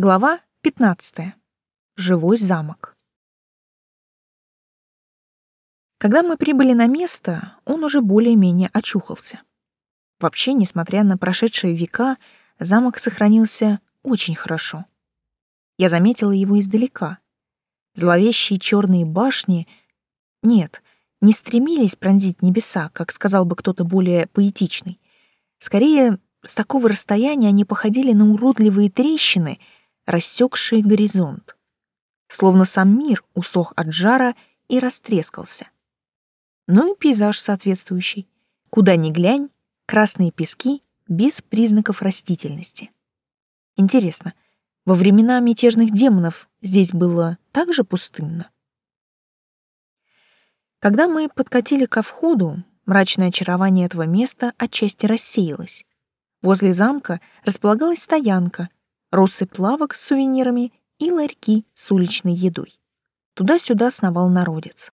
Глава 15. Живой замок. Когда мы прибыли на место, он уже более-менее очухался. Вообще, несмотря на прошедшие века, замок сохранился очень хорошо. Я заметила его издалека. Зловещие черные башни... Нет, не стремились пронзить небеса, как сказал бы кто-то более поэтичный. Скорее, с такого расстояния они походили на уродливые трещины — рассекшие горизонт. Словно сам мир усох от жара и растрескался. Ну и пейзаж соответствующий. Куда ни глянь, красные пески без признаков растительности. Интересно, во времена мятежных демонов здесь было так же пустынно? Когда мы подкатили ко входу, мрачное очарование этого места отчасти рассеялось. Возле замка располагалась стоянка, россыпь лавок с сувенирами и ларьки с уличной едой. Туда-сюда сновал народец.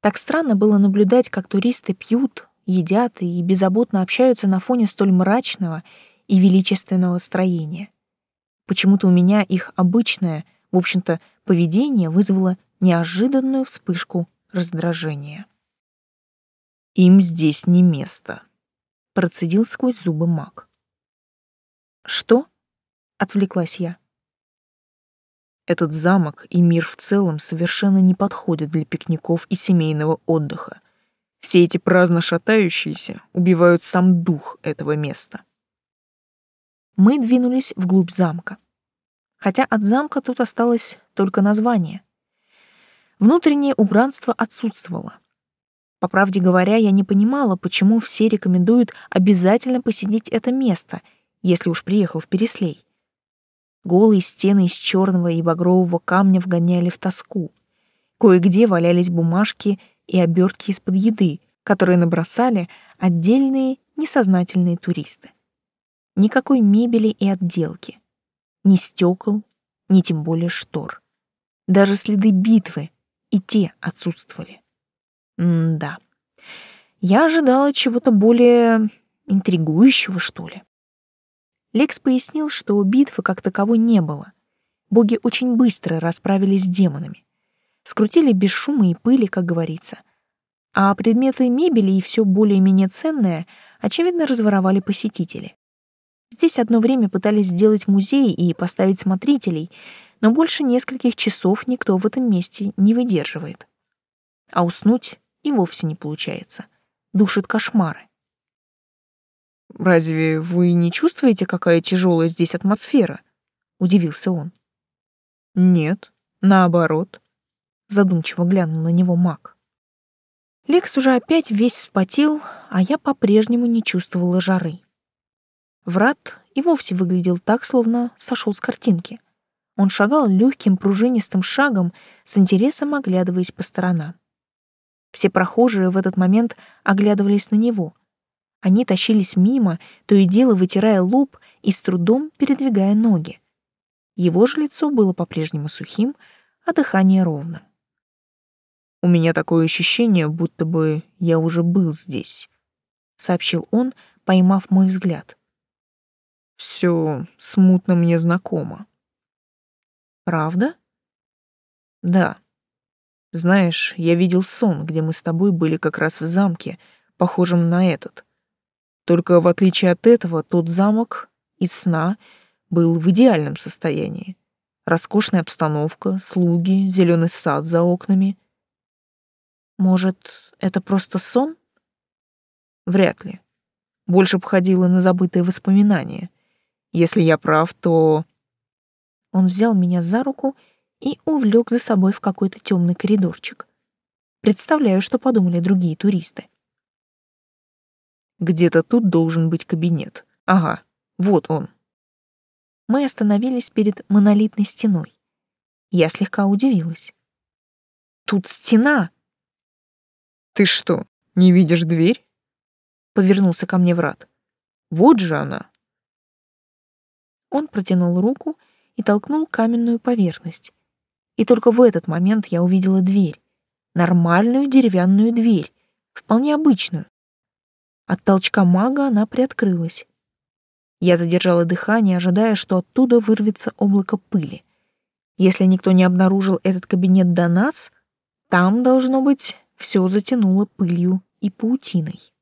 Так странно было наблюдать, как туристы пьют, едят и беззаботно общаются на фоне столь мрачного и величественного строения. Почему-то у меня их обычное, в общем-то, поведение вызвало неожиданную вспышку раздражения. «Им здесь не место», — процедил сквозь зубы маг. «Что?» Отвлеклась я. Этот замок и мир в целом совершенно не подходят для пикников и семейного отдыха. Все эти праздно шатающиеся убивают сам дух этого места. Мы двинулись вглубь замка. Хотя от замка тут осталось только название. Внутреннее убранство отсутствовало. По правде говоря, я не понимала, почему все рекомендуют обязательно посетить это место, если уж приехал в Переслей. Голые стены из черного и багрового камня вгоняли в тоску. Кое-где валялись бумажки и обертки из-под еды, которые набросали отдельные несознательные туристы. Никакой мебели и отделки. Ни стекол, ни тем более штор. Даже следы битвы и те отсутствовали. М-да. Я ожидала чего-то более интригующего, что ли. Лекс пояснил, что битвы как таковой не было. Боги очень быстро расправились с демонами. Скрутили без шума и пыли, как говорится. А предметы мебели и все более-менее ценное, очевидно, разворовали посетители. Здесь одно время пытались сделать музей и поставить смотрителей, но больше нескольких часов никто в этом месте не выдерживает. А уснуть и вовсе не получается. Душит кошмары. «Разве вы не чувствуете, какая тяжелая здесь атмосфера?» — удивился он. «Нет, наоборот», — задумчиво глянул на него маг. Лекс уже опять весь вспотел, а я по-прежнему не чувствовала жары. Врат и вовсе выглядел так, словно сошел с картинки. Он шагал легким пружинистым шагом, с интересом оглядываясь по сторонам. Все прохожие в этот момент оглядывались на него — они тащились мимо, то и дело вытирая лоб и с трудом передвигая ноги. Его же лицо было по-прежнему сухим, а дыхание ровным. «У меня такое ощущение, будто бы я уже был здесь», — сообщил он, поймав мой взгляд. «Все смутно мне знакомо». «Правда?» «Да. Знаешь, я видел сон, где мы с тобой были как раз в замке, похожем на этот. Только в отличие от этого, тот замок из сна был в идеальном состоянии. Роскошная обстановка, слуги, зеленый сад за окнами. Может, это просто сон? Вряд ли. Больше походило на забытые воспоминания. Если я прав, то... Он взял меня за руку и увлек за собой в какой-то темный коридорчик. Представляю, что подумали другие туристы. Где-то тут должен быть кабинет. Ага, вот он. Мы остановились перед монолитной стеной. Я слегка удивилась. Тут стена. Ты что, не видишь дверь? Повернулся ко мне врат. Вот же она. Он протянул руку и толкнул каменную поверхность. И только в этот момент я увидела дверь. Нормальную деревянную дверь, вполне обычную, от толчка мага она приоткрылась. Я задержала дыхание, ожидая, что оттуда вырвется облако пыли. Если никто не обнаружил этот кабинет до нас, там, должно быть, все затянуло пылью и паутиной.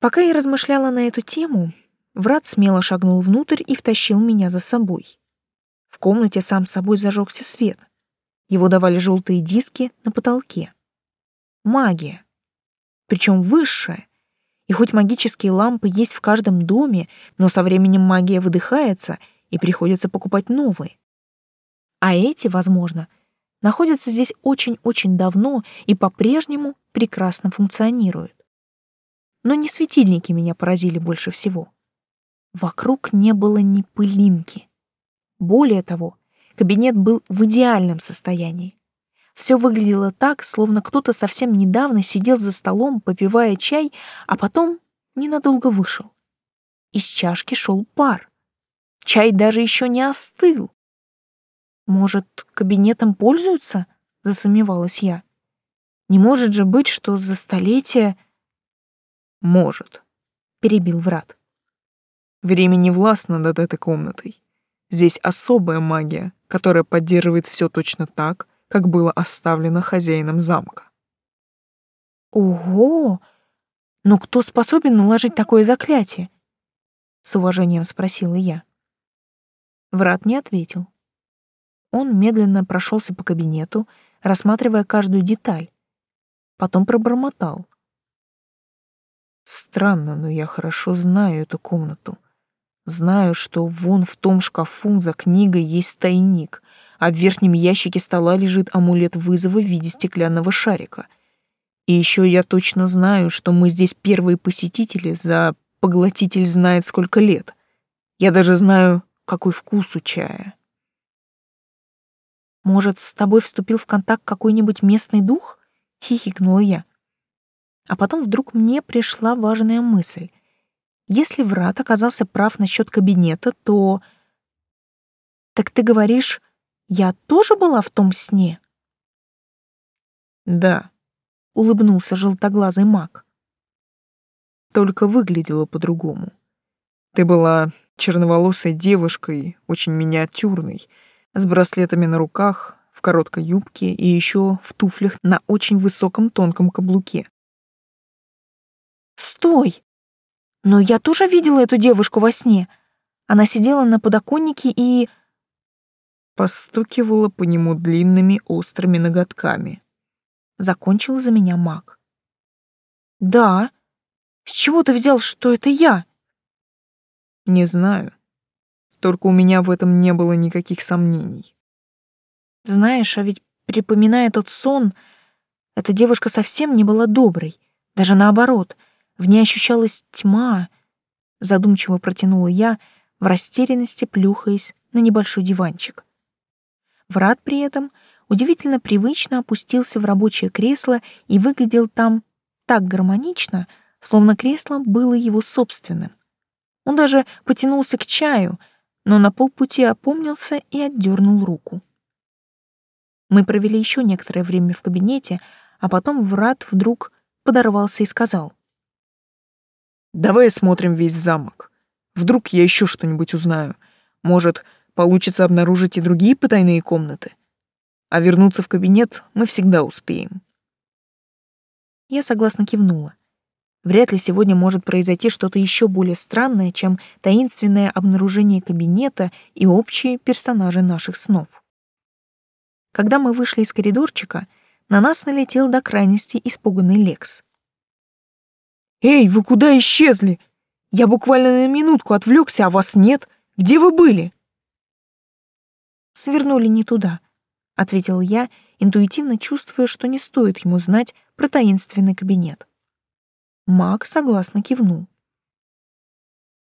Пока я размышляла на эту тему, Врат смело шагнул внутрь и втащил меня за собой. В комнате сам собой зажегся свет. Его давали желтые диски на потолке. Магия. Причем высшая. И хоть магические лампы есть в каждом доме, но со временем магия выдыхается, и приходится покупать новые. А эти, возможно, находятся здесь очень-очень давно и по-прежнему прекрасно функционируют. Но не светильники меня поразили больше всего. Вокруг не было ни пылинки. Более того, кабинет был в идеальном состоянии. Все выглядело так, словно кто-то совсем недавно сидел за столом, попивая чай, а потом ненадолго вышел. Из чашки шел пар. Чай даже еще не остыл. Может, кабинетом пользуются? Засомневалась я. Не может же быть, что за столетия... Может, перебил Врат. Время не властно над этой комнатой. Здесь особая магия, которая поддерживает все точно так, как было оставлено хозяином замка. Ого! Но кто способен наложить такое заклятие? С уважением спросила я. Врат не ответил. Он медленно прошелся по кабинету, рассматривая каждую деталь. Потом пробормотал. Странно, но я хорошо знаю эту комнату. Знаю, что вон в том шкафу за книгой есть тайник, а в верхнем ящике стола лежит амулет вызова в виде стеклянного шарика. И еще я точно знаю, что мы здесь первые посетители за поглотитель знает сколько лет. Я даже знаю, какой вкус у чая. Может, с тобой вступил в контакт какой-нибудь местный дух? Хихикнула я. А потом вдруг мне пришла важная мысль. Если Врат оказался прав насчет кабинета, то... Так ты говоришь, я тоже была в том сне? Да, улыбнулся желтоглазый маг. Только выглядела по-другому. Ты была черноволосой девушкой, очень миниатюрной, с браслетами на руках, в короткой юбке и еще в туфлях на очень высоком тонком каблуке. «Стой! Но я тоже видела эту девушку во сне. Она сидела на подоконнике и...» Постукивала по нему длинными острыми ноготками. Закончил за меня маг. «Да. С чего ты взял, что это я?» «Не знаю. Только у меня в этом не было никаких сомнений. Знаешь, а ведь, припоминая тот сон, эта девушка совсем не была доброй. Даже наоборот, в ней ощущалась тьма. Задумчиво протянула я, в растерянности плюхаясь на небольшой диванчик. Врат при этом удивительно привычно опустился в рабочее кресло и выглядел там так гармонично, словно кресло было его собственным. Он даже потянулся к чаю, но на полпути опомнился и отдернул руку. Мы провели еще некоторое время в кабинете, а потом Врат вдруг подорвался и сказал. «Давай осмотрим весь замок. Вдруг я еще что-нибудь узнаю. Может, получится обнаружить и другие потайные комнаты. А вернуться в кабинет мы всегда успеем». Я согласно кивнула. Вряд ли сегодня может произойти что-то еще более странное, чем таинственное обнаружение кабинета и общие персонажи наших снов. Когда мы вышли из коридорчика, на нас налетел до крайности испуганный Лекс. «Эй, вы куда исчезли? Я буквально на минутку отвлекся, а вас нет. Где вы были?» «Свернули не туда», — ответил я, интуитивно чувствуя, что не стоит ему знать про таинственный кабинет. Маг согласно кивнул.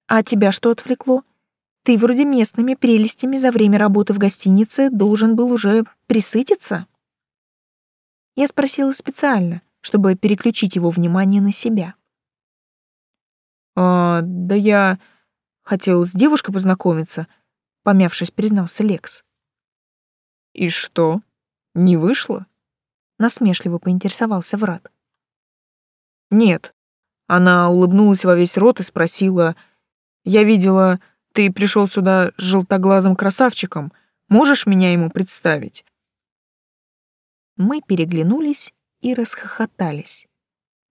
«А тебя что отвлекло? Ты вроде местными прелестями за время работы в гостинице должен был уже присытиться?» Я спросила специально, чтобы переключить его внимание на себя. «А, да я хотел с девушкой познакомиться», — помявшись, признался Лекс. «И что, не вышло?» — насмешливо поинтересовался Врат. «Нет, она улыбнулась во весь рот и спросила, Я видела, ты пришел сюда с желтоглазым красавчиком. Можешь меня ему представить?» Мы переглянулись и расхохотались.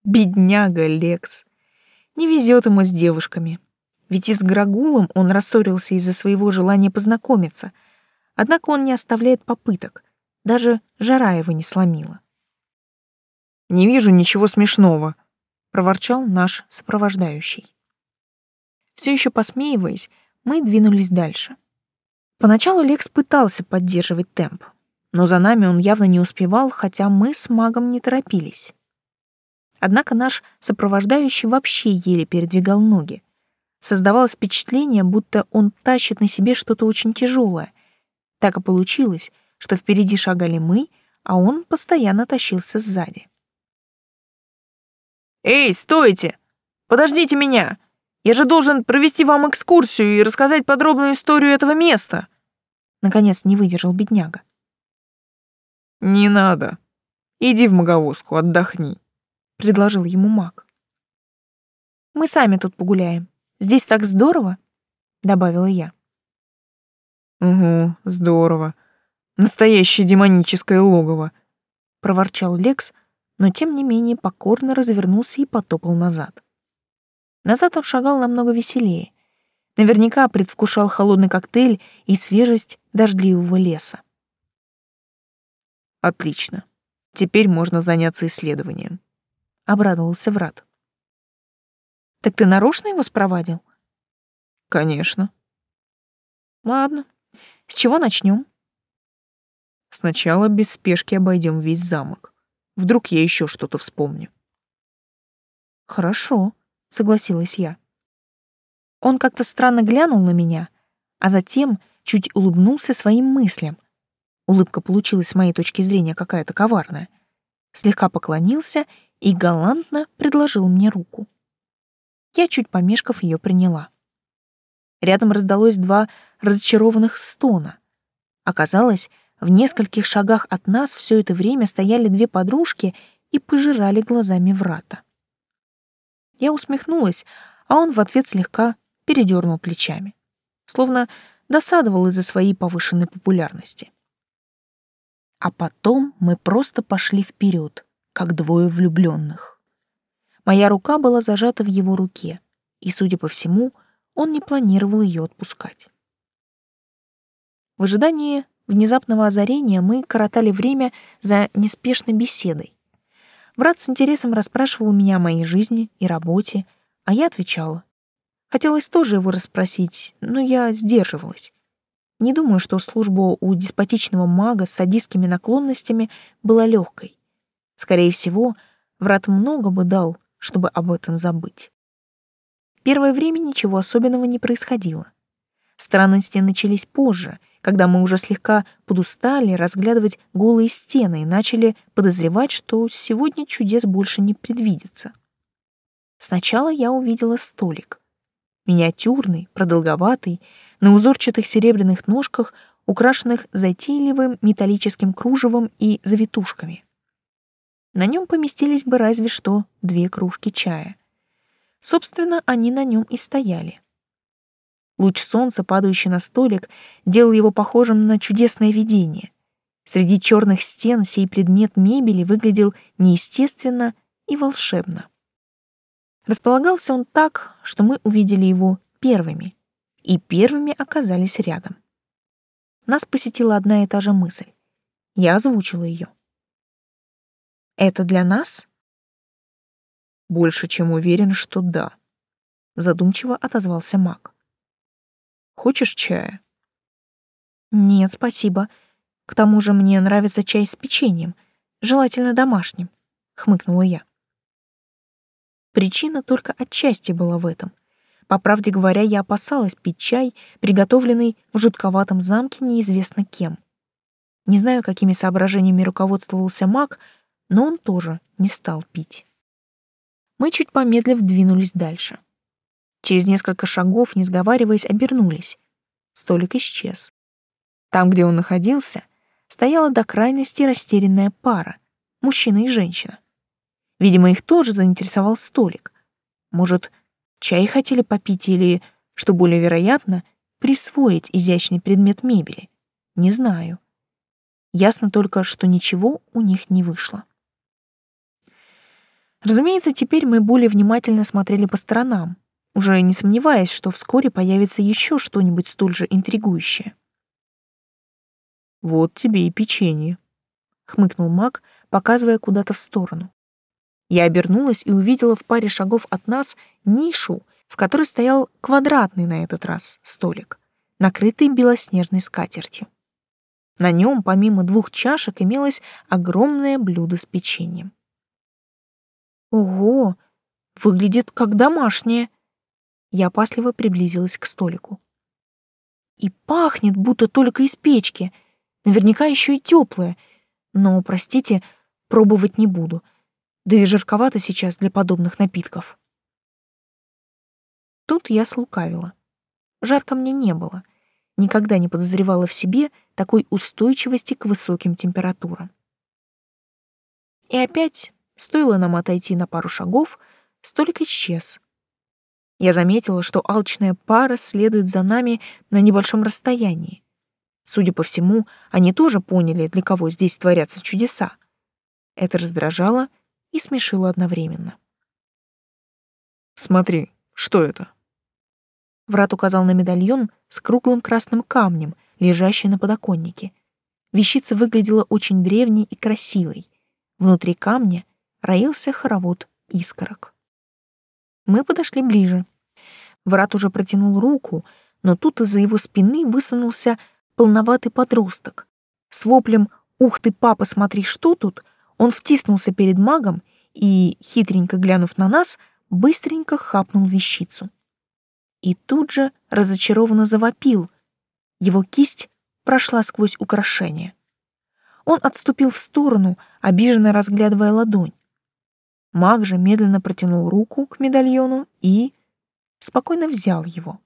Бедняга Лекс. Не везет ему с девушками. Ведь и с Грагулом он рассорился из-за своего желания познакомиться. Однако он не оставляет попыток. Даже жара его не сломила. «Не вижу ничего смешного», — проворчал наш сопровождающий. Все еще посмеиваясь, мы двинулись дальше. Поначалу Лекс пытался поддерживать темп, но за нами он явно не успевал, хотя мы с магом не торопились. Однако наш сопровождающий вообще еле передвигал ноги. Создавалось впечатление, будто он тащит на себе что-то очень тяжелое. Так и получилось, что впереди шагали мы, а он постоянно тащился сзади. «Эй, стойте! Подождите меня! Я же должен провести вам экскурсию и рассказать подробную историю этого места!» Наконец не выдержал бедняга. «Не надо. Иди в маговозку, отдохни», — предложил ему маг. «Мы сами тут погуляем. Здесь так здорово», — добавила я. «Угу, здорово. Настоящее демоническое логово», — проворчал Лекс, но тем не менее покорно развернулся и потопал назад. Назад он шагал намного веселее. Наверняка предвкушал холодный коктейль и свежесть дождливого леса. Отлично. Теперь можно заняться исследованием. Обрадовался Врат. Так ты нарочно его спровадил? Конечно. Ладно. С чего начнем? Сначала без спешки обойдем весь замок. Вдруг я еще что-то вспомню. Хорошо, согласилась я. Он как-то странно глянул на меня, а затем чуть улыбнулся своим мыслям. Улыбка получилась с моей точки зрения какая-то коварная. Слегка поклонился и галантно предложил мне руку. Я, чуть помешков, ее приняла. Рядом раздалось два разочарованных стона. Оказалось, в нескольких шагах от нас все это время стояли две подружки и пожирали глазами врата. Я усмехнулась, а он в ответ слегка передернул плечами, словно досадовал из-за своей повышенной популярности. А потом мы просто пошли вперед, как двое влюбленных. Моя рука была зажата в его руке, и, судя по всему, он не планировал ее отпускать. В ожидании внезапного озарения мы коротали время за неспешной беседой. Брат с интересом расспрашивал меня о моей жизни и работе, а я отвечала. Хотелось тоже его расспросить, но я сдерживалась. Не думаю, что служба у деспотичного мага с садистскими наклонностями была легкой. Скорее всего, Врат много бы дал, чтобы об этом забыть. Первое время ничего особенного не происходило. Странности начались позже, когда мы уже слегка подустали разглядывать голые стены и начали подозревать, что сегодня чудес больше не предвидится. Сначала я увидела столик. Миниатюрный, продолговатый, на узорчатых серебряных ножках, украшенных затейливым металлическим кружевом и завитушками. На нем поместились бы разве что две кружки чая. Собственно, они на нем и стояли. Луч солнца, падающий на столик, делал его похожим на чудесное видение. Среди черных стен сей предмет мебели выглядел неестественно и волшебно. Располагался он так, что мы увидели его первыми, и первыми оказались рядом. Нас посетила одна и та же мысль. Я озвучила ее. «Это для нас?» «Больше чем уверен, что да», — задумчиво отозвался маг. Хочешь чая? Нет, спасибо. К тому же мне нравится чай с печеньем, желательно домашним, хмыкнула я. Причина только отчасти была в этом. По правде говоря, я опасалась пить чай, приготовленный в жутковатом замке неизвестно кем. Не знаю, какими соображениями руководствовался маг, но он тоже не стал пить. Мы чуть помедлив двинулись дальше. Через несколько шагов, не сговариваясь, обернулись. Столик исчез. Там, где он находился, стояла до крайности растерянная пара — мужчина и женщина. Видимо, их тоже заинтересовал столик. Может, чай хотели попить или что более вероятно, присвоить изящный предмет мебели. Не знаю. Ясно только, что ничего у них не вышло. Разумеется, теперь мы более внимательно смотрели по сторонам, уже не сомневаясь, что вскоре появится еще что-нибудь столь же интригующее. «Вот тебе и печенье», — хмыкнул маг, показывая куда-то в сторону. Я обернулась и увидела в паре шагов от нас нишу, в которой стоял квадратный на этот раз столик, накрытый белоснежной скатертью. На нем, помимо двух чашек, имелось огромное блюдо с печеньем. «Ого! Выглядит как домашнее!» Я опасливо приблизилась к столику. «И пахнет, будто только из печки. Наверняка еще и теплое. Но, простите, пробовать не буду. Да и жарковато сейчас для подобных напитков». Тут я слукавила. Жарко мне не было. Никогда не подозревала в себе такой устойчивости к высоким температурам. И опять, стоило нам отойти на пару шагов, столик исчез. Я заметила, что алчная пара следует за нами на небольшом расстоянии. Судя по всему, они тоже поняли, для кого здесь творятся чудеса. Это раздражало и смешило одновременно. «Смотри, что это?» Врат указал на медальон с круглым красным камнем, лежащий на подоконнике. Вещица выглядела очень древней и красивой. Внутри камня роился хоровод искорок. Мы подошли ближе. Врат уже протянул руку, но тут из-за его спины высунулся полноватый подросток. С воплем «Ух ты, папа, смотри, что тут!» он втиснулся перед магом и, хитренько глянув на нас, быстренько хапнул вещицу. И тут же разочарованно завопил — его кисть прошла сквозь украшение. Он отступил в сторону, обиженно разглядывая ладонь. Маг же медленно протянул руку к медальону и спокойно взял его.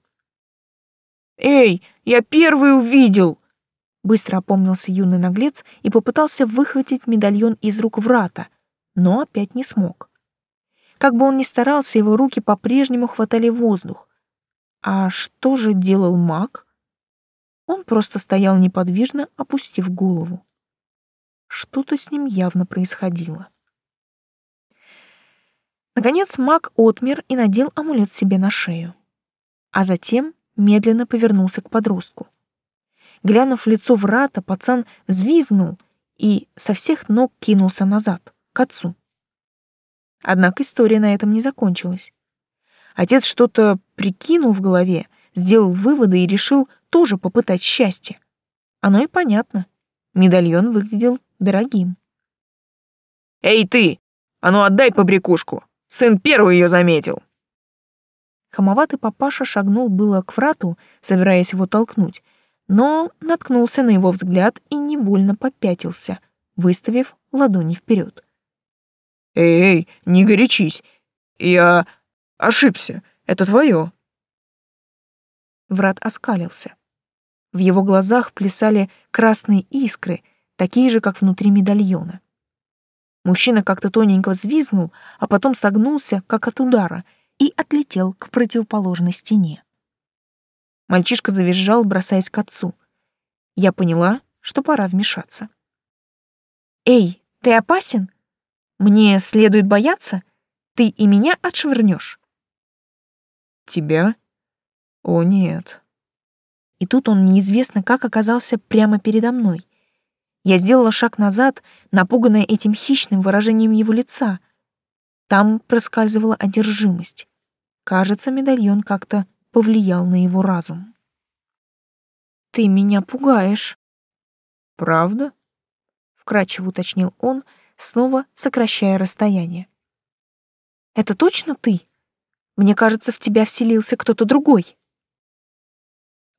«Эй, я первый увидел!» Быстро опомнился юный наглец и попытался выхватить медальон из рук врата, но опять не смог. Как бы он ни старался, его руки по-прежнему хватали воздух. А что же делал маг? Он просто стоял неподвижно, опустив голову. Что-то с ним явно происходило. Наконец маг отмер и надел амулет себе на шею. А затем медленно повернулся к подростку. Глянув в лицо врата, пацан взвизгнул и со всех ног кинулся назад, к отцу. Однако история на этом не закончилась. Отец что-то прикинул в голове, сделал выводы и решил тоже попытать счастье. Оно и понятно. Медальон выглядел дорогим. «Эй, ты! А ну отдай побрякушку! Сын первый ее заметил!» Хамоватый папаша шагнул было к врату, собираясь его толкнуть, но наткнулся на его взгляд и невольно попятился, выставив ладони вперед. «Эй, эй, не горячись! Я ошибся, это твое!» Врат оскалился. В его глазах плясали красные искры, такие же, как внутри медальона. Мужчина как-то тоненько взвизгнул, а потом согнулся, как от удара, и отлетел к противоположной стене. Мальчишка завизжал, бросаясь к отцу. Я поняла, что пора вмешаться. «Эй, ты опасен? Мне следует бояться? Ты и меня отшвырнешь?» «Тебя?» О, нет. И тут он неизвестно как оказался прямо передо мной. Я сделала шаг назад, напуганная этим хищным выражением его лица. Там проскальзывала одержимость. Кажется, медальон как-то повлиял на его разум. «Ты меня пугаешь». «Правда?» — вкратчиво уточнил он, снова сокращая расстояние. «Это точно ты? Мне кажется, в тебя вселился кто-то другой».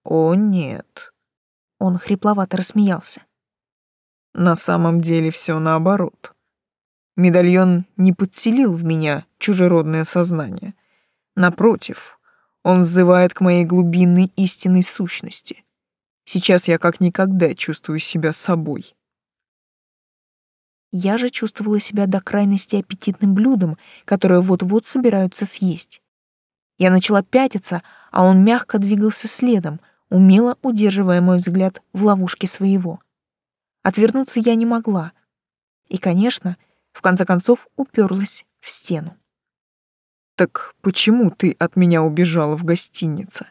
«О, нет». Он хрипловато рассмеялся. «На самом деле все наоборот. Медальон не подселил в меня чужеродное сознание. Напротив, он взывает к моей глубинной истинной сущности. Сейчас я как никогда чувствую себя собой». Я же чувствовала себя до крайности аппетитным блюдом, которое вот-вот собираются съесть. Я начала пятиться, а он мягко двигался следом, умело удерживая мой взгляд в ловушке своего. Отвернуться я не могла. И, конечно, в конце концов уперлась в стену. «Так почему ты от меня убежала в гостинице?»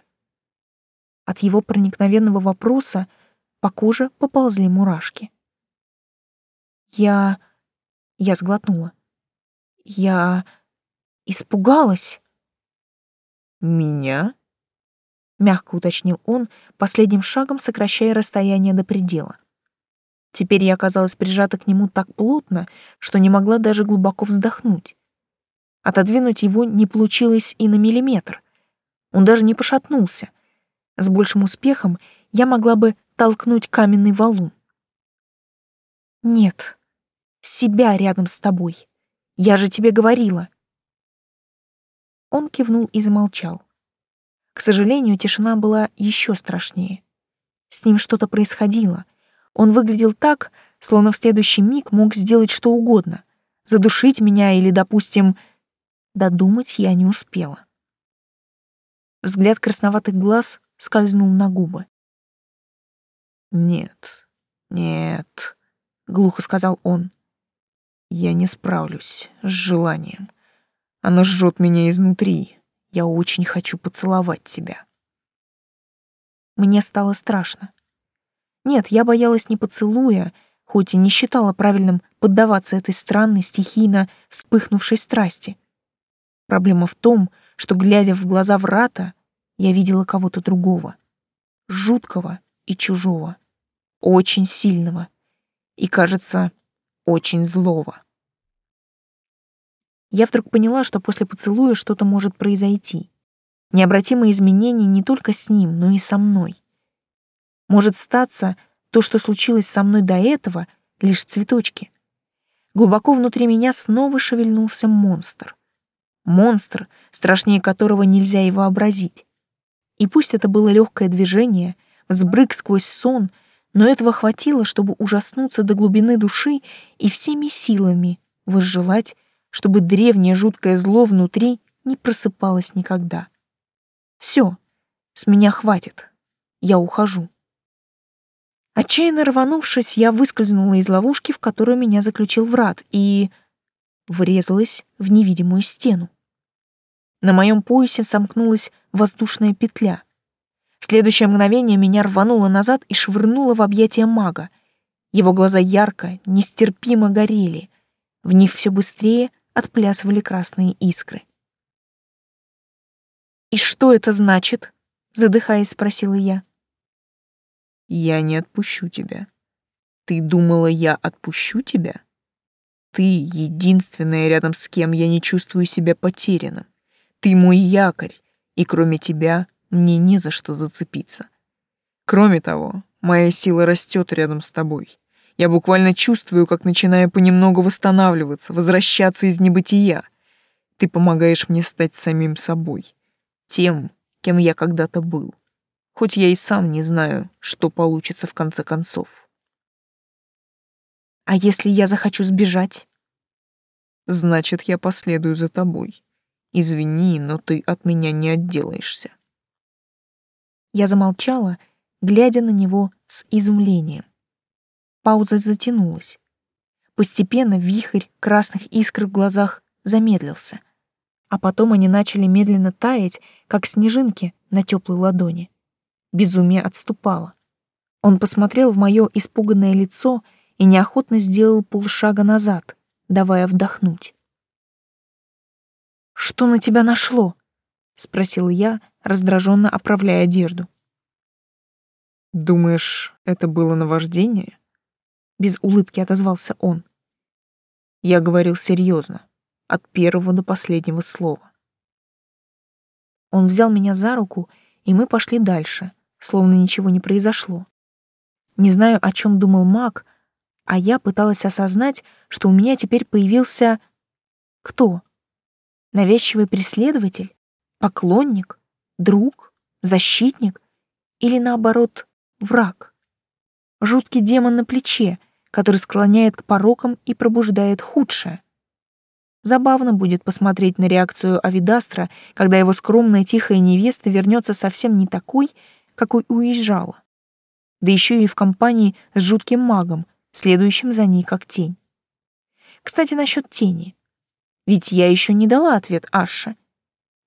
От его проникновенного вопроса по коже поползли мурашки. «Я...» Я сглотнула. «Я... испугалась». «Меня?» — мягко уточнил он, последним шагом сокращая расстояние до предела. Теперь я оказалась прижата к нему так плотно, что не могла даже глубоко вздохнуть. Отодвинуть его не получилось и на миллиметр. Он даже не пошатнулся. С большим успехом я могла бы толкнуть каменный валун. «Нет, себя рядом с тобой. Я же тебе говорила». Он кивнул и замолчал. К сожалению, тишина была еще страшнее. С ним что-то происходило. Он выглядел так, словно в следующий миг мог сделать что угодно. Задушить меня или, допустим, Додумать я не успела. Взгляд красноватых глаз скользнул на губы. «Нет, нет», — глухо сказал он. «Я не справлюсь с желанием. Оно жжет меня изнутри. Я очень хочу поцеловать тебя». Мне стало страшно. Нет, я боялась не поцелуя, хоть и не считала правильным поддаваться этой странной, стихийно вспыхнувшей страсти. Проблема в том, что, глядя в глаза врата, я видела кого-то другого. Жуткого и чужого. Очень сильного. И, кажется, очень злого. Я вдруг поняла, что после поцелуя что-то может произойти. Необратимые изменения не только с ним, но и со мной. Может статься, то, что случилось со мной до этого, лишь цветочки. Глубоко внутри меня снова шевельнулся монстр — монстр, страшнее которого нельзя и вообразить. И пусть это было легкое движение, взбрык сквозь сон, но этого хватило, чтобы ужаснуться до глубины души и всеми силами возжелать, чтобы древнее жуткое зло внутри не просыпалось никогда. Все, с меня хватит, я ухожу. Отчаянно рванувшись, я выскользнула из ловушки, в которую меня заключил врат, и врезалась в невидимую стену. На моем поясе сомкнулась воздушная петля. В следующее мгновение меня рвануло назад и швырнуло в объятия мага. Его глаза ярко, нестерпимо горели. В них все быстрее отплясывали красные искры. «И что это значит?» — задыхаясь, спросила я. «Я не отпущу тебя. Ты думала, я отпущу тебя? Ты единственная, рядом с кем я не чувствую себя потерянным. Ты мой якорь, и кроме тебя мне не за что зацепиться. Кроме того, моя сила растет рядом с тобой. Я буквально чувствую, как начинаю понемногу восстанавливаться, возвращаться из небытия. Ты помогаешь мне стать самим собой, тем, кем я когда-то был. Хоть я и сам не знаю, что получится в конце концов. А если я захочу сбежать? Значит, я последую за тобой. Извини, но ты от меня не отделаешься. Я замолчала, глядя на него с изумлением. Пауза затянулась. Постепенно вихрь красных искр в глазах замедлился, а потом они начали медленно таять, как снежинки на теплой ладони. Безумие отступало. Он посмотрел в мое испуганное лицо и неохотно сделал полшага назад, давая вдохнуть. «Что на тебя нашло?» — спросил я, раздраженно оправляя одежду. «Думаешь, это было наваждение?» Без улыбки отозвался он. Я говорил серьезно, от первого до последнего слова. Он взял меня за руку, и мы пошли дальше, словно ничего не произошло. Не знаю, о чем думал маг, а я пыталась осознать, что у меня теперь появился... Кто? Навязчивый преследователь? Поклонник? Друг? Защитник? Или, наоборот, враг? Жуткий демон на плече, который склоняет к порокам и пробуждает худшее. Забавно будет посмотреть на реакцию Авидастра, когда его скромная тихая невеста вернется совсем не такой, какой уезжала. Да еще и в компании с жутким магом, следующим за ней как тень. Кстати, насчет тени. Ведь я еще не дала ответ Аше.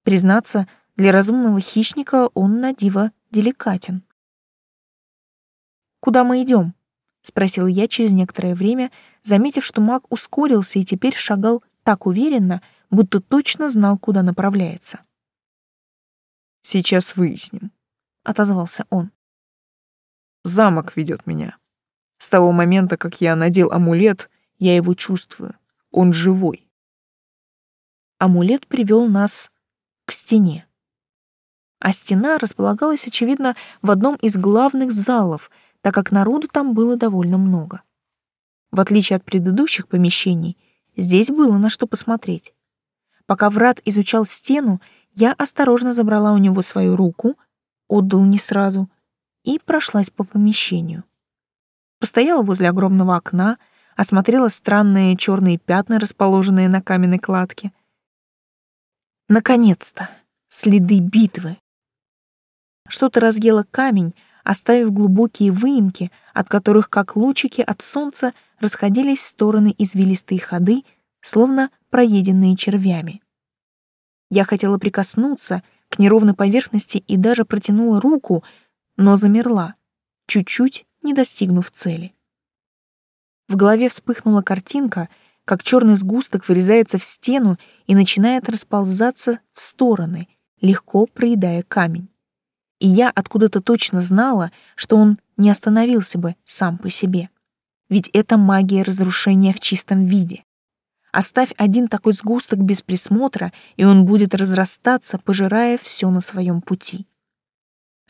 Признаться, для разумного хищника он на диво деликатен. «Куда мы идем? спросил я через некоторое время, заметив, что маг ускорился и теперь шагал так уверенно, будто точно знал, куда направляется. «Сейчас выясним», — отозвался он. «Замок ведет меня. С того момента, как я надел амулет, я его чувствую. Он живой». Амулет привел нас к стене. А стена располагалась, очевидно, в одном из главных залов, так как народу там было довольно много. В отличие от предыдущих помещений, Здесь было на что посмотреть. Пока Врат изучал стену, я осторожно забрала у него свою руку, отдал не сразу, и прошлась по помещению. Постояла возле огромного окна, осмотрела странные черные пятна, расположенные на каменной кладке. Наконец-то! Следы битвы. Что-то разъело камень, оставив глубокие выемки, от которых, как лучики от солнца, расходились в стороны извилистые ходы, словно проеденные червями. Я хотела прикоснуться к неровной поверхности и даже протянула руку, но замерла, чуть-чуть не достигнув цели. В голове вспыхнула картинка, как черный сгусток вырезается в стену и начинает расползаться в стороны, легко проедая камень. И я откуда-то точно знала, что он не остановился бы сам по себе. Ведь это магия разрушения в чистом виде. Оставь один такой сгусток без присмотра, и он будет разрастаться, пожирая все на своем пути.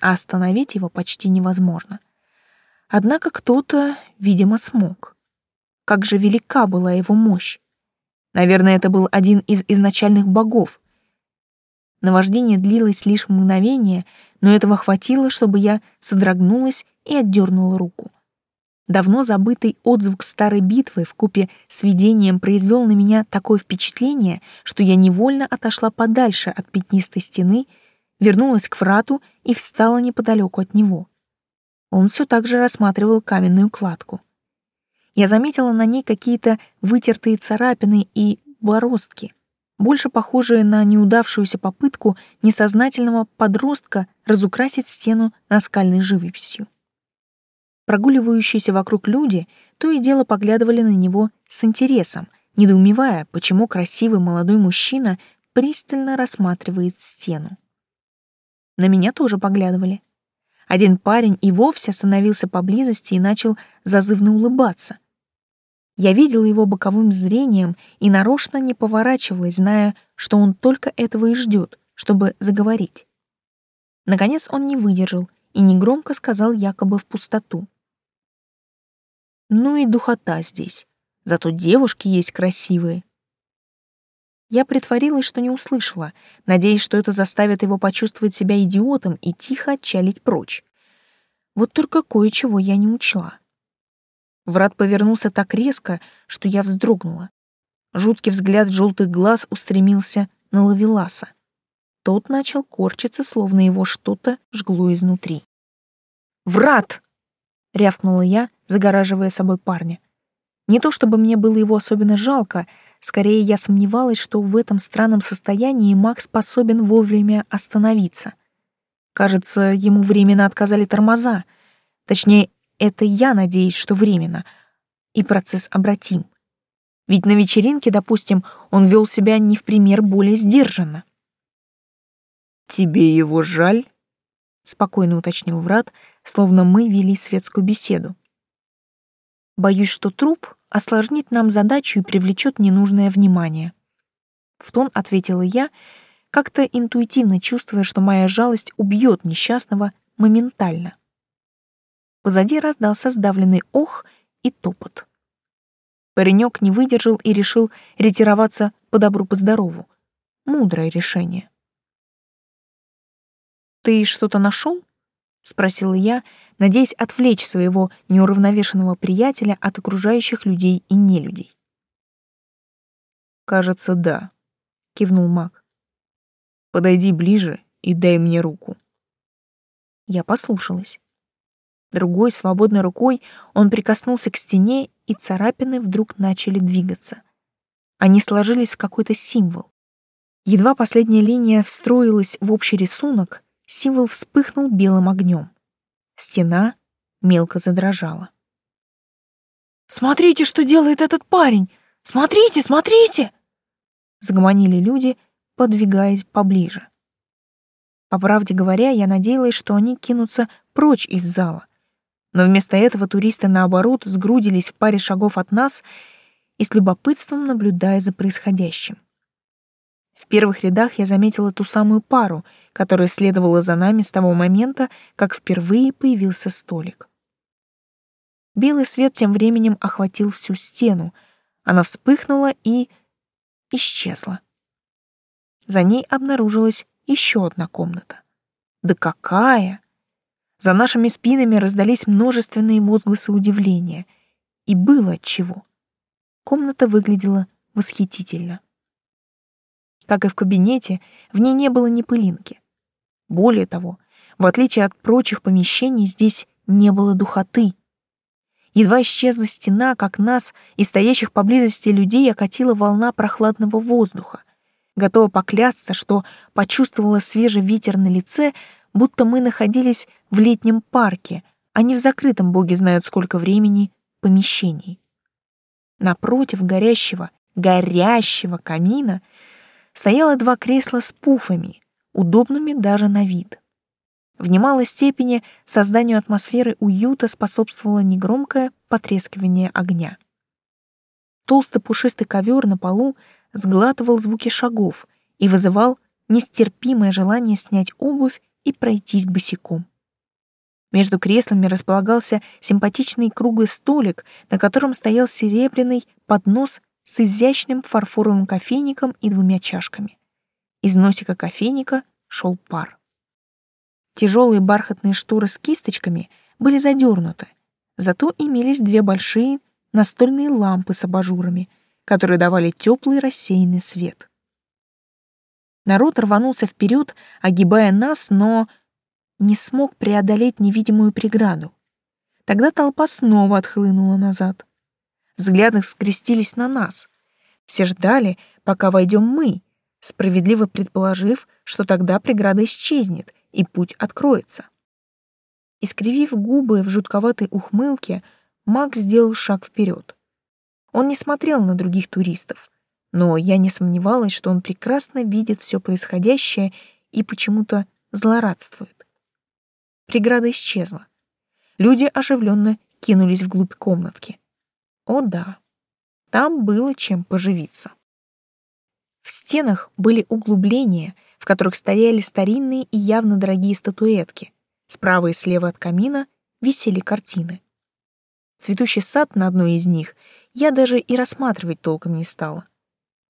А остановить его почти невозможно. Однако кто-то, видимо, смог. Как же велика была его мощь. Наверное, это был один из изначальных богов. Наваждение длилось лишь мгновение, но этого хватило, чтобы я содрогнулась и отдернула руку. Давно забытый отзвук старой битвы в купе с видением произвел на меня такое впечатление, что я невольно отошла подальше от пятнистой стены, вернулась к врату и встала неподалеку от него. Он все так же рассматривал каменную кладку. Я заметила на ней какие-то вытертые царапины и бороздки, больше похожие на неудавшуюся попытку несознательного подростка разукрасить стену наскальной живописью. Прогуливающиеся вокруг люди то и дело поглядывали на него с интересом, недоумевая, почему красивый молодой мужчина пристально рассматривает стену. На меня тоже поглядывали. Один парень и вовсе остановился поблизости и начал зазывно улыбаться. Я видела его боковым зрением и нарочно не поворачивалась, зная, что он только этого и ждет, чтобы заговорить. Наконец он не выдержал и негромко сказал якобы в пустоту. Ну и духота здесь. Зато девушки есть красивые. Я притворилась, что не услышала, надеясь, что это заставит его почувствовать себя идиотом и тихо отчалить прочь. Вот только кое-чего я не учла. Врат повернулся так резко, что я вздрогнула. Жуткий взгляд желтых глаз устремился на Лавеласа. Тот начал корчиться, словно его что-то жгло изнутри. «Врат!» — рявкнула я, загораживая собой парня. Не то чтобы мне было его особенно жалко, скорее я сомневалась, что в этом странном состоянии Макс способен вовремя остановиться. Кажется, ему временно отказали тормоза. Точнее, это я надеюсь, что временно. И процесс обратим. Ведь на вечеринке, допустим, он вел себя не в пример более сдержанно. «Тебе его жаль?» — спокойно уточнил Врат, словно мы вели светскую беседу. Боюсь, что труп осложнит нам задачу и привлечет ненужное внимание. В тон ответила я, как-то интуитивно чувствуя, что моя жалость убьет несчастного моментально. Позади раздался сдавленный ох и топот. Паренек не выдержал и решил ретироваться по добру по здорову. Мудрое решение. «Ты что-то нашел? спросила я, надеясь отвлечь своего неуравновешенного приятеля от окружающих людей и нелюдей. Кажется, да, кивнул Мак. Подойди ближе и дай мне руку. Я послушалась. Другой свободной рукой он прикоснулся к стене, и царапины вдруг начали двигаться. Они сложились в какой-то символ. Едва последняя линия встроилась в общий рисунок, символ вспыхнул белым огнем. Стена мелко задрожала. «Смотрите, что делает этот парень! Смотрите, смотрите!» Загомонили люди, подвигаясь поближе. По правде говоря, я надеялась, что они кинутся прочь из зала. Но вместо этого туристы, наоборот, сгрудились в паре шагов от нас и с любопытством наблюдая за происходящим. В первых рядах я заметила ту самую пару, которая следовала за нами с того момента, как впервые появился столик. Белый свет тем временем охватил всю стену. Она вспыхнула и исчезла. За ней обнаружилась еще одна комната. Да какая! За нашими спинами раздались множественные возгласы удивления. И было отчего. Комната выглядела восхитительно. Как и в кабинете, в ней не было ни пылинки. Более того, в отличие от прочих помещений, здесь не было духоты — Едва исчезла стена, как нас и стоящих поблизости людей окатила волна прохладного воздуха. Готова поклясться, что почувствовала свежий ветер на лице, будто мы находились в летнем парке, а не в закрытом, боги знают сколько времени, помещении. Напротив горящего, горящего камина стояло два кресла с пуфами, удобными даже на вид. В немалой степени созданию атмосферы уюта способствовало негромкое потрескивание огня. Толстый пушистый ковер на полу сглатывал звуки шагов и вызывал нестерпимое желание снять обувь и пройтись босиком. Между креслами располагался симпатичный круглый столик, на котором стоял серебряный поднос с изящным фарфоровым кофейником и двумя чашками. Из носика кофейника шел пар. Тяжелые бархатные шторы с кисточками были задернуты, зато имелись две большие настольные лампы с абажурами, которые давали теплый рассеянный свет. Народ рванулся вперед, огибая нас, но не смог преодолеть невидимую преграду. Тогда толпа снова отхлынула назад. Взгляды скрестились на нас. Все ждали, пока войдем мы, справедливо предположив, что тогда преграда исчезнет, и путь откроется. Искривив губы в жутковатой ухмылке, Макс сделал шаг вперед. Он не смотрел на других туристов, но я не сомневалась, что он прекрасно видит все происходящее и почему-то злорадствует. Преграда исчезла. Люди оживленно кинулись вглубь комнатки. О да, там было чем поживиться. В стенах были углубления — в которых стояли старинные и явно дорогие статуэтки. Справа и слева от камина висели картины. Цветущий сад на одной из них я даже и рассматривать толком не стала.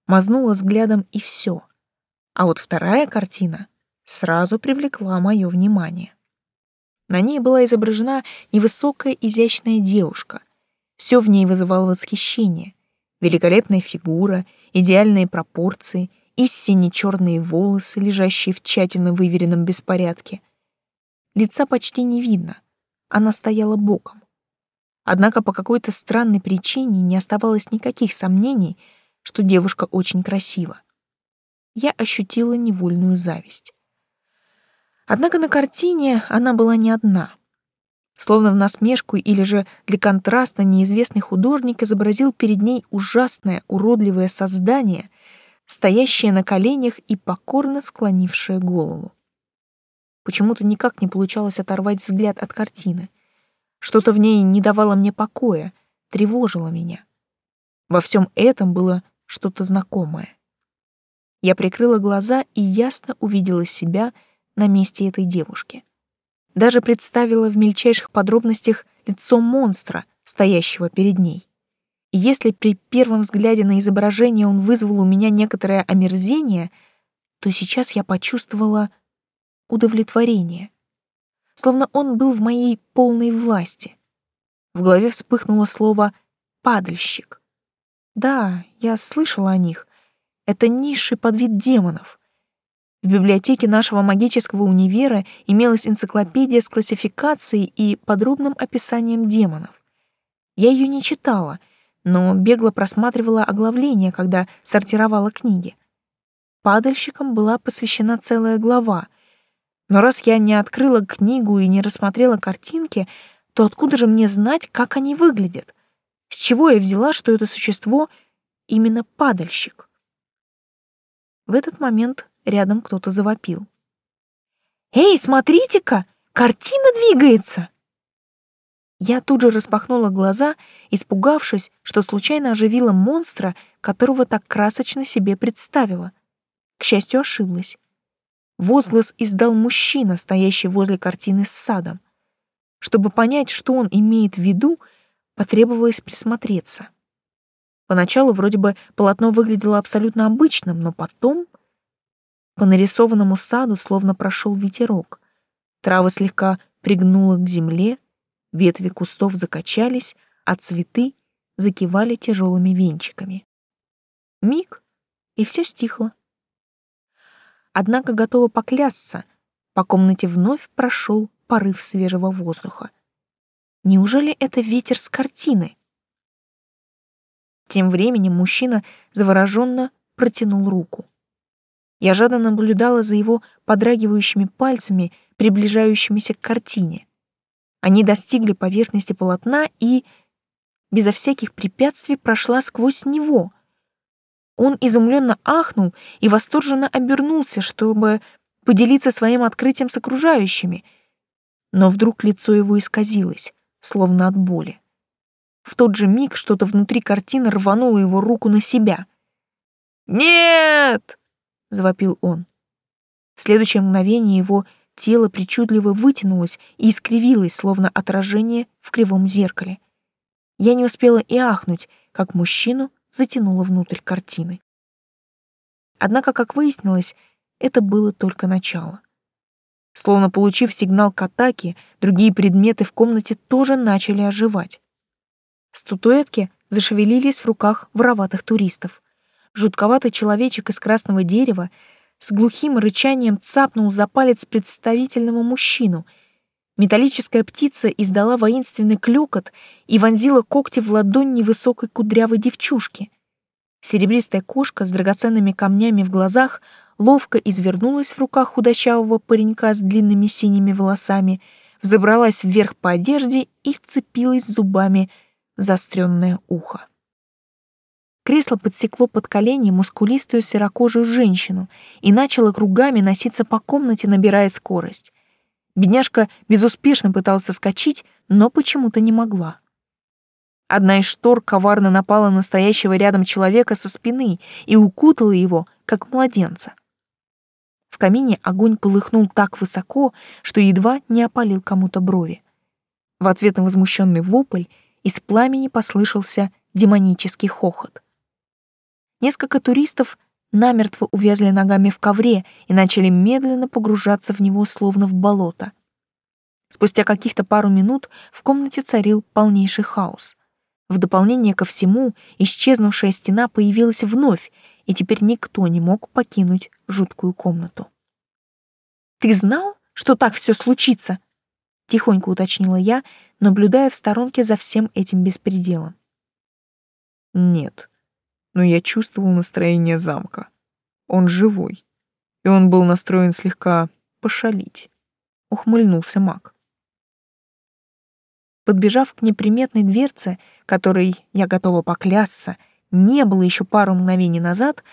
Мазнула взглядом и все. А вот вторая картина сразу привлекла мое внимание. На ней была изображена невысокая изящная девушка. Все в ней вызывало восхищение. Великолепная фигура, идеальные пропорции — и сине-черные волосы, лежащие в тщательно выверенном беспорядке. Лица почти не видно, она стояла боком. Однако по какой-то странной причине не оставалось никаких сомнений, что девушка очень красива. Я ощутила невольную зависть. Однако на картине она была не одна. Словно в насмешку или же для контраста неизвестный художник изобразил перед ней ужасное, уродливое создание, стоящая на коленях и покорно склонившая голову. Почему-то никак не получалось оторвать взгляд от картины. Что-то в ней не давало мне покоя, тревожило меня. Во всем этом было что-то знакомое. Я прикрыла глаза и ясно увидела себя на месте этой девушки. Даже представила в мельчайших подробностях лицо монстра, стоящего перед ней. И если при первом взгляде на изображение он вызвал у меня некоторое омерзение, то сейчас я почувствовала удовлетворение. Словно он был в моей полной власти. В голове вспыхнуло слово «падальщик». Да, я слышала о них. Это низший подвид демонов. В библиотеке нашего магического универа имелась энциклопедия с классификацией и подробным описанием демонов. Я ее не читала, но бегло просматривала оглавление, когда сортировала книги. Падальщикам была посвящена целая глава, но раз я не открыла книгу и не рассмотрела картинки, то откуда же мне знать, как они выглядят? С чего я взяла, что это существо именно падальщик? В этот момент рядом кто-то завопил. «Эй, смотрите-ка! Картина двигается!» Я тут же распахнула глаза, испугавшись, что случайно оживила монстра, которого так красочно себе представила. К счастью, ошиблась. Возглас издал мужчина, стоящий возле картины с садом. Чтобы понять, что он имеет в виду, потребовалось присмотреться. Поначалу вроде бы полотно выглядело абсолютно обычным, но потом по нарисованному саду словно прошел ветерок. Трава слегка пригнула к земле, ветви кустов закачались, а цветы закивали тяжелыми венчиками. Миг, и все стихло. Однако готова поклясться, по комнате вновь прошел порыв свежего воздуха. Неужели это ветер с картины? Тем временем мужчина завороженно протянул руку. Я жадно наблюдала за его подрагивающими пальцами, приближающимися к картине. Они достигли поверхности полотна и, безо всяких препятствий, прошла сквозь него. Он изумленно ахнул и восторженно обернулся, чтобы поделиться своим открытием с окружающими. Но вдруг лицо его исказилось, словно от боли. В тот же миг что-то внутри картины рвануло его руку на себя. «Нет!» — завопил он. В следующее мгновение его тело причудливо вытянулось и искривилось, словно отражение в кривом зеркале. Я не успела и ахнуть, как мужчину затянуло внутрь картины. Однако, как выяснилось, это было только начало. Словно получив сигнал к атаке, другие предметы в комнате тоже начали оживать. Статуэтки зашевелились в руках вороватых туристов. Жутковатый человечек из красного дерева с глухим рычанием цапнул за палец представительного мужчину. Металлическая птица издала воинственный клёкот и вонзила когти в ладонь невысокой кудрявой девчушки. Серебристая кошка с драгоценными камнями в глазах ловко извернулась в руках худощавого паренька с длинными синими волосами, взобралась вверх по одежде и вцепилась зубами в заостренное ухо. Кресло подсекло под колени мускулистую серокожую женщину и начало кругами носиться по комнате, набирая скорость. Бедняжка безуспешно пыталась скачать, но почему-то не могла. Одна из штор коварно напала на стоящего рядом человека со спины и укутала его, как младенца. В камине огонь полыхнул так высоко, что едва не опалил кому-то брови. В ответ на возмущенный вопль из пламени послышался демонический хохот. Несколько туристов намертво увязли ногами в ковре и начали медленно погружаться в него, словно в болото. Спустя каких-то пару минут в комнате царил полнейший хаос. В дополнение ко всему, исчезнувшая стена появилась вновь, и теперь никто не мог покинуть жуткую комнату. «Ты знал, что так все случится?» — тихонько уточнила я, наблюдая в сторонке за всем этим беспределом. «Нет», но я чувствовал настроение замка. Он живой, и он был настроен слегка пошалить. Ухмыльнулся маг. Подбежав к неприметной дверце, которой, я готова поклясться, не было еще пару мгновений назад,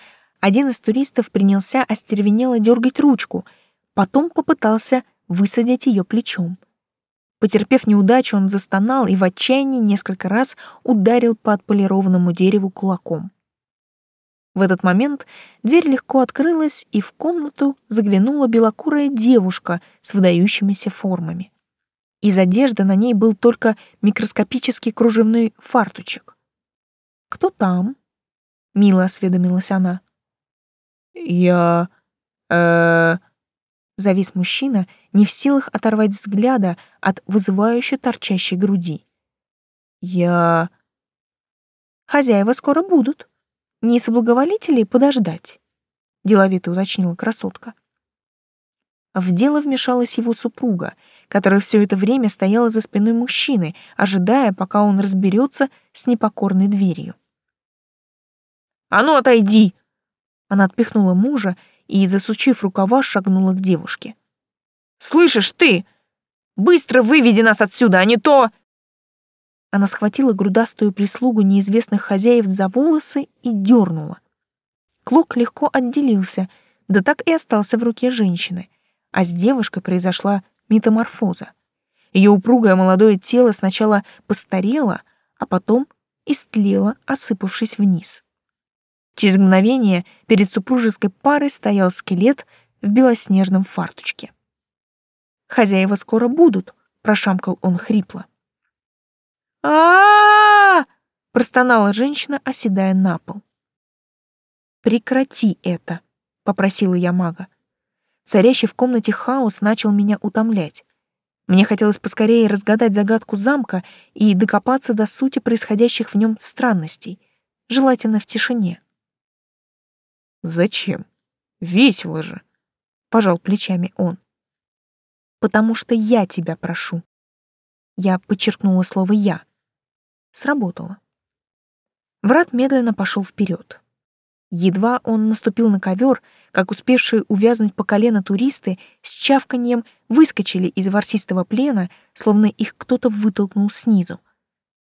один из туристов принялся остервенело дергать ручку, потом попытался высадить ее плечом. Потерпев неудачу, он застонал и в отчаянии несколько раз ударил по отполированному дереву кулаком. В этот момент дверь легко открылась, и в комнату заглянула белокурая девушка с выдающимися формами. Из одежды на ней был только микроскопический кружевной фартучек. «Кто там?» — мило осведомилась она. «Я... э...» Завис мужчина, не в силах оторвать взгляда от вызывающе торчащей груди. «Я...» «Хозяева скоро будут», не соблаговолите ли подождать?» — деловито уточнила красотка. В дело вмешалась его супруга, которая все это время стояла за спиной мужчины, ожидая, пока он разберется с непокорной дверью. «А ну, отойди!» Она отпихнула мужа и, засучив рукава, шагнула к девушке. «Слышишь ты? Быстро выведи нас отсюда, а не то...» Она схватила грудастую прислугу неизвестных хозяев за волосы и дернула. Клок легко отделился, да так и остался в руке женщины, а с девушкой произошла метаморфоза. Ее упругое молодое тело сначала постарело, а потом истлело, осыпавшись вниз. Через мгновение перед супружеской парой стоял скелет в белоснежном фартучке. «Хозяева скоро будут», — прошамкал он хрипло а простонала женщина, оседая на пол. «Прекрати это», — попросила я мага. Царящий в комнате хаос начал меня утомлять. Мне хотелось поскорее разгадать загадку замка и докопаться до сути происходящих в нем странностей, желательно в тишине. «Зачем? Весело же», — пожал плечами он. «Потому что я тебя прошу». Я подчеркнула слово «я». Сработало. Врат медленно пошел вперед. Едва он наступил на ковер, как успевшие увязнуть по колено туристы с чавканьем выскочили из ворсистого плена, словно их кто-то вытолкнул снизу.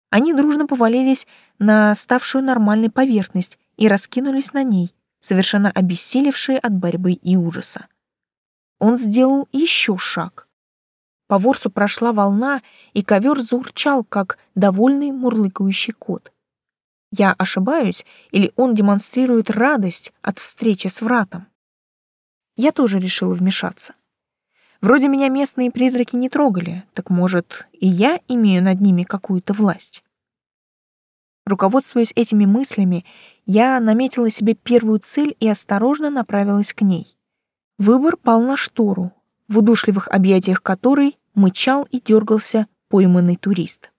Они дружно повалились на ставшую нормальной поверхность и раскинулись на ней, совершенно обессилевшие от борьбы и ужаса. Он сделал еще шаг. По ворсу прошла волна, и ковер заурчал, как довольный мурлыкающий кот. Я ошибаюсь, или он демонстрирует радость от встречи с вратом? Я тоже решила вмешаться. Вроде меня местные призраки не трогали, так может, и я имею над ними какую-то власть? Руководствуясь этими мыслями, я наметила себе первую цель и осторожно направилась к ней. Выбор пал на штору, в удушливых объятиях которой мычал и дергался пойманный турист.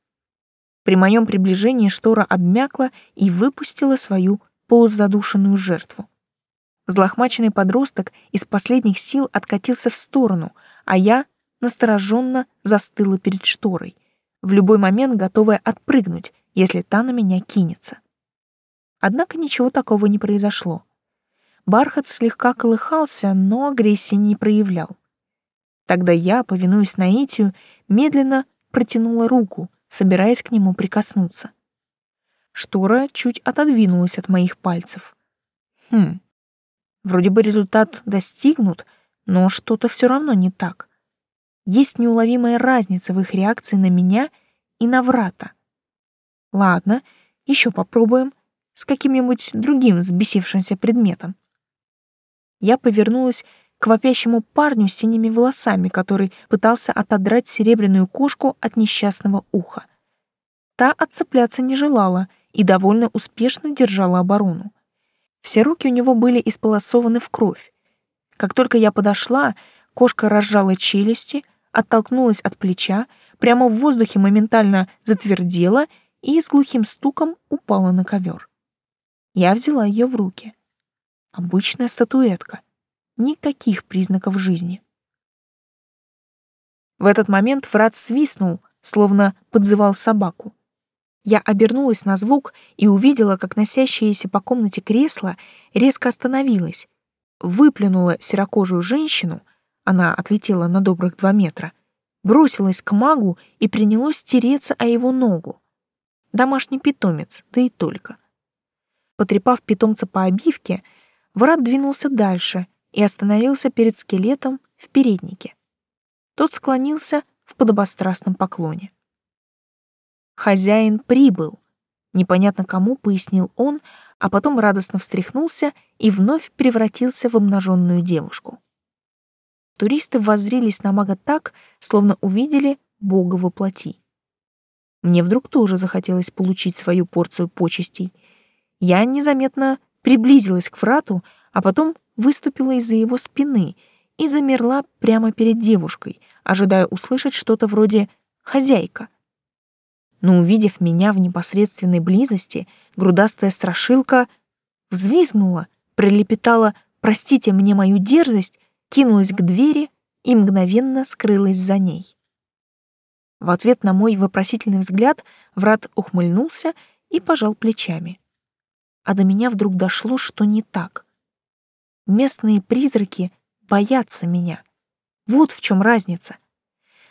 При моем приближении штора обмякла и выпустила свою полузадушенную жертву. Злохмаченный подросток из последних сил откатился в сторону, а я настороженно застыла перед шторой, в любой момент готовая отпрыгнуть, если та на меня кинется. Однако ничего такого не произошло. Бархат слегка колыхался, но агрессии не проявлял. Тогда я, повинуясь наитию, медленно протянула руку, собираясь к нему прикоснуться. Штора чуть отодвинулась от моих пальцев. Хм, вроде бы результат достигнут, но что-то все равно не так. Есть неуловимая разница в их реакции на меня и на врата. Ладно, еще попробуем с каким-нибудь другим взбесившимся предметом. Я повернулась к вопящему парню с синими волосами, который пытался отодрать серебряную кошку от несчастного уха. Та отцепляться не желала и довольно успешно держала оборону. Все руки у него были исполосованы в кровь. Как только я подошла, кошка разжала челюсти, оттолкнулась от плеча, прямо в воздухе моментально затвердела и с глухим стуком упала на ковер. Я взяла ее в руки. Обычная статуэтка — никаких признаков жизни. В этот момент врат свистнул, словно подзывал собаку. Я обернулась на звук и увидела, как носящееся по комнате кресло резко остановилось, выплюнула серокожую женщину, она отлетела на добрых два метра, бросилась к магу и принялось тереться о его ногу. Домашний питомец, да и только. Потрепав питомца по обивке, врат двинулся дальше и остановился перед скелетом в переднике. Тот склонился в подобострастном поклоне. «Хозяин прибыл», — непонятно кому пояснил он, а потом радостно встряхнулся и вновь превратился в обнаженную девушку. Туристы воззрились на мага так, словно увидели бога во плоти. Мне вдруг тоже захотелось получить свою порцию почестей. Я незаметно приблизилась к врату, а потом выступила из-за его спины и замерла прямо перед девушкой, ожидая услышать что-то вроде «хозяйка». Но увидев меня в непосредственной близости, грудастая страшилка взвизгнула, пролепетала «Простите мне мою дерзость», кинулась к двери и мгновенно скрылась за ней. В ответ на мой вопросительный взгляд Врат ухмыльнулся и пожал плечами. А до меня вдруг дошло, что не так. Местные призраки боятся меня. Вот в чем разница.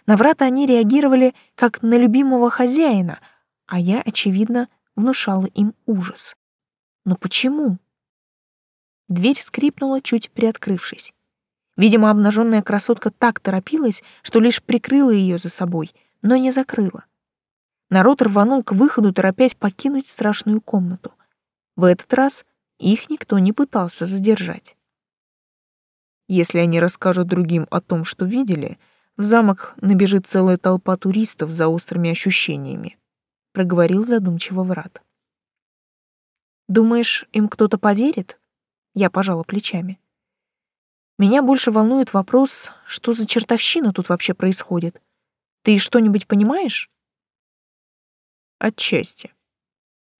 На Врата они реагировали как на любимого хозяина, а я, очевидно, внушала им ужас. Но почему? Дверь скрипнула, чуть приоткрывшись. Видимо, обнаженная красотка так торопилась, что лишь прикрыла ее за собой, но не закрыла. Народ рванул к выходу, торопясь покинуть страшную комнату. В этот раз их никто не пытался задержать. Если они расскажут другим о том, что видели, в замок набежит целая толпа туристов за острыми ощущениями, проговорил задумчиво Врат. Думаешь, им кто-то поверит? Я пожала плечами. Меня больше волнует вопрос, что за чертовщина тут вообще происходит. Ты что-нибудь понимаешь? Отчасти.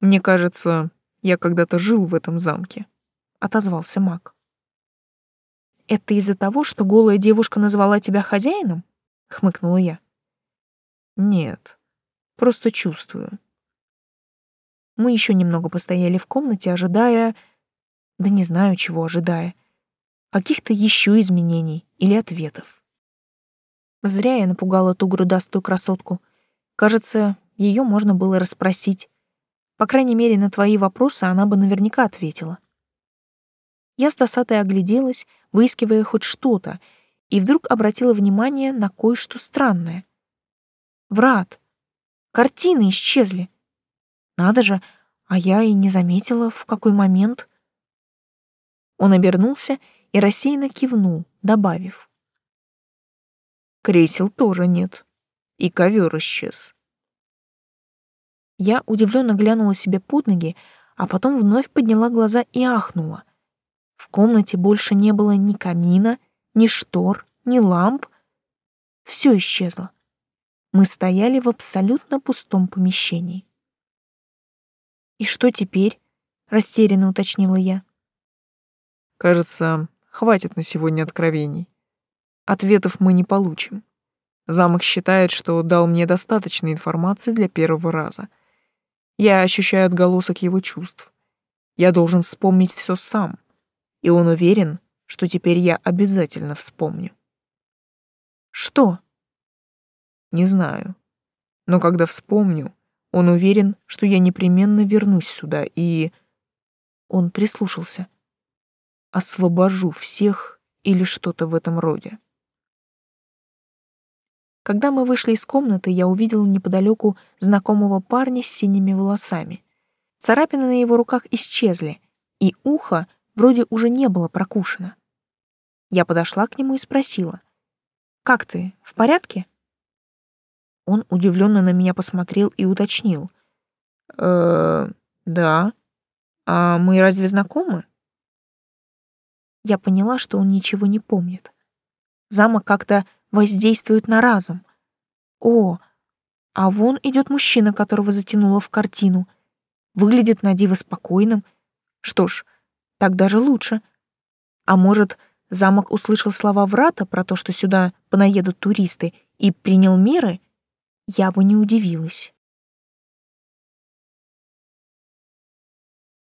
Мне кажется, я когда-то жил в этом замке, отозвался Мак. Это из-за того, что голая девушка назвала тебя хозяином? хмыкнула я. Нет. Просто чувствую. Мы еще немного постояли в комнате, ожидая, да не знаю, чего ожидая, каких-то еще изменений или ответов. Зря я напугала ту грудастую красотку. Кажется, ее можно было расспросить. По крайней мере, на твои вопросы она бы наверняка ответила. Я с досадой огляделась, выискивая хоть что-то, и вдруг обратила внимание на кое-что странное. Врат. Картины исчезли. Надо же, а я и не заметила, в какой момент. Он обернулся и рассеянно кивнул, добавив. Кресел тоже нет. И ковер исчез. Я удивленно глянула себе под ноги, а потом вновь подняла глаза и ахнула. В комнате больше не было ни камина, ни штор, ни ламп. Все исчезло. Мы стояли в абсолютно пустом помещении. «И что теперь?» — растерянно уточнила я. «Кажется, хватит на сегодня откровений. Ответов мы не получим. Замок считает, что дал мне достаточно информации для первого раза. Я ощущаю отголосок его чувств. Я должен вспомнить все сам. И он уверен, что теперь я обязательно вспомню. Что? Не знаю. Но когда вспомню, он уверен, что я непременно вернусь сюда и... Он прислушался. Освобожу всех или что-то в этом роде. Когда мы вышли из комнаты, я увидела неподалеку знакомого парня с синими волосами. Царапины на его руках исчезли, и ухо вроде уже не было прокушено. Я подошла к нему и спросила, «Как ты, в порядке?» Он удивленно на меня посмотрел и уточнил, «Э, да. А мы разве знакомы?» Я поняла, что он ничего не помнит. Замок как-то воздействует на разум. О, а вон идет мужчина, которого затянуло в картину. Выглядит на диво спокойным. Что ж, так даже лучше. А может, замок услышал слова врата про то, что сюда понаедут туристы, и принял меры? Я бы не удивилась.